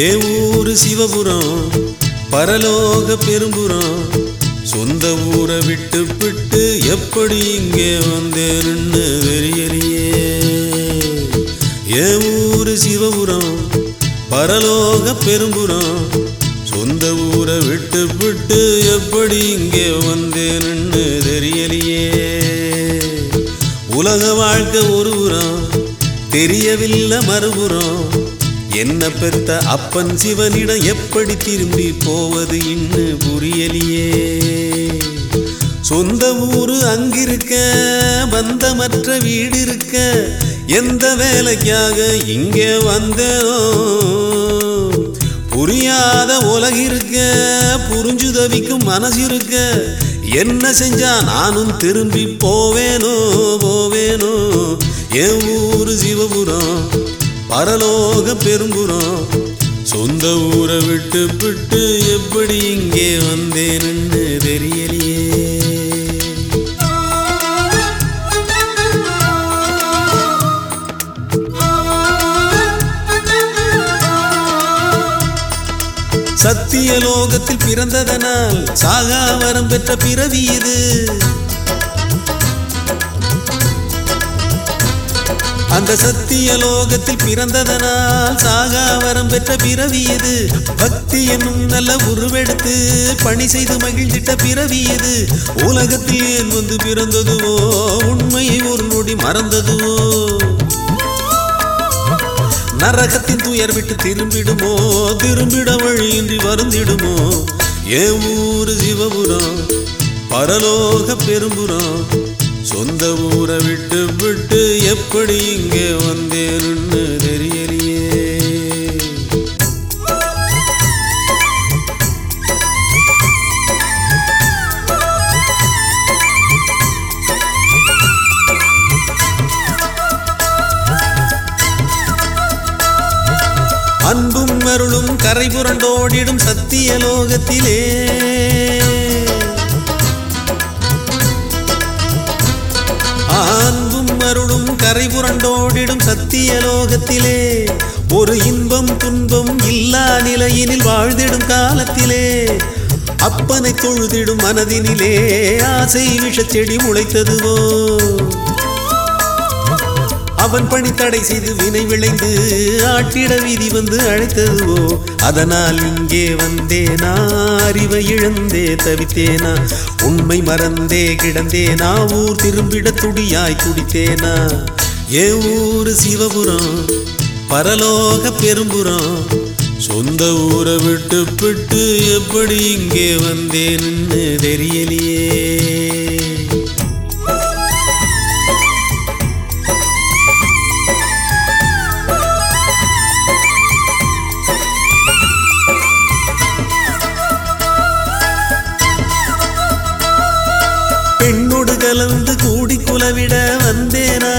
ஏ ஊரு சிவபுரம் பரலோக பெரும்புறம். சொந்த ஊரை விட்டு விட்டு எப்படி இங்கே வந்தேன்னு தெரியலையே ஏ ஊரு சிவபுரம் பரலோக பெரும்புறம். சொந்த ஊரை விட்டு விட்டு எப்படி இங்கே வந்தேன்னு தெரியலையே உலக வாழ்க்கை ஒரு புறம் தெரியவில்லை மறுபுறம். என்ன பெத்த அப்பன் சிவனிடம் எப்படி திரும்பி போவது இன்னு புரியலியே? சொந்த ஊரு அங்கிருக்க பந்தமற்ற வீடு இருக்க எந்த வேலைக்காக இங்கே வந்தோ புரியாத உலகிருக்க புரிஞ்சு தவிக்கும் மனசு இருக்க என்ன செஞ்சா நானும் திரும்பி போவேனோ போவேனோ? என் ஊரு சிவபுரம். பரலோக பெரும்புறம். சொந்த ஊரை விட்டு விட்டு எப்படி இங்கே வந்தேன்னு தெரியலையே. சத்திய லோகத்தில் பிறந்ததனால் சாகாவரம் பெற்ற பிறவி இது. அந்த சத்திய லோகத்தில் பிறந்ததனால் சாகாவரம் பெற்ற பிறவி இது பக்தி என்னும் நல்ல உருவெடுத்து பணி செய்து மகிழ்ந்திட்ட பிறவி இது உலகத்தில் ஏன் வந்து பிறந்ததுவோ? உண்மையை ஒரு நொடி மறந்ததுவோ? நரகத்தின் துயர் விட்டு திரும்பிடுமோ? திரும்பிட வழியின்றி வருந்திடுமோ? ஏ ஊரு சிவபுரம் பரலோக பெரும்புறம். சொந்த ஊரை விட்டு விட்டு எப்படி இங்கே வந்தேன்னு தெரியலையே. அன்பும் அருளும் கரை புரண்டோடிடும் சத்திய லோகத்திலே அன்பும் அருளும் கரை புரண்டோடிடும் சத்திய லோகத்திலே ஒரு இன்பம் துன்பம் இல்லா நிலையினில் வாழ்ந்திடும் காலத்திலே. அப்பனை தொழுதிடும் மனதினிலே ஆசை விஷச்செடி முளைத்ததுவோ. அவன் பணி தடை செய்து வினை விளைந்து ஆட்டிட வீதி வந்து அழைத்ததுவோ அதனால் இங்கே வந்தேனா? அறிவை இழந்தே தவித்தேனா? உண்மை மறந்தே கிடந்தேனா? ஊர் திரும்பிட துடியாய் துடித்தேனா ஏ ஊரு சிவபுரம் பரலோக பெரும்புறம் சொந்த ஊரை விட்டு விட்டு எப்படி இங்கே வந்தேன்னு தெரியலையே. குலவிட வந்தேனா?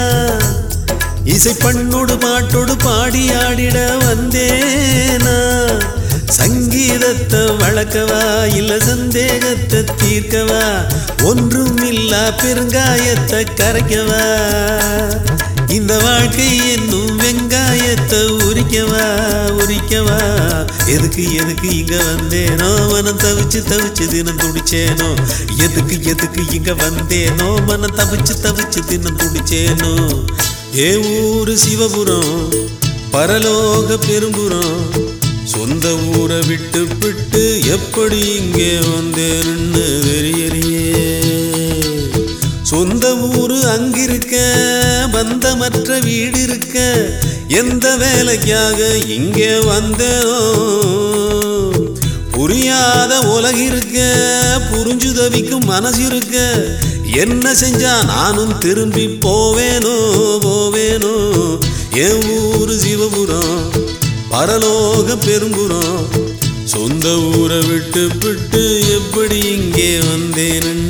இசை பண்ணோடு பாட்டோடு பாடி ஆடிட வந்தேனா? சங்கீதத்தை வளர்க்கவா இல்ல சந்தேகத்தை தீர்க்கவா? ஒன்றும் இல்லா பெருங்காயத்தை கரைக்கவா? இந்த வாழ்க்கை என்னும் வெங்காயத்தை உரிக்கவா? உரிக்கவா எதுக்கு எதுக்கு இங்க வந்தேனோ? மனம் தவிச்சு தவிச்சு தினம் துடிச்சேனோ? எதுக்கு எதுக்கு இங்க வந்தேனோ? மனம் தவிச்சு தவிச்சு தினம் துடிச்சேனோ? ஏ ஊரு சிவபுரம் பரலோக பெரும்புறம் சொந்த ஊரை விட்டு விட்டு எப்படி இங்கே வந்தேன்னு தெரியலையே சொந்த ஊரு அங்கிருக்க பந்தமற்ற வீடு இருக்க எந்த வேலைக்காக இங்கே வந்தோ புரியாத உலகிருக்க புரிஞ்சு தவிக்கும் மனசு இருக்க என்ன செஞ்சா நானும் திரும்பி போவேனோ போவேனோ? என் ஊரு சிவபுரம் பரலோக பெரும்புறம். சொந்த ஊரை விட்டு விட்டு எப்படி இங்கே வந்தேன்னு?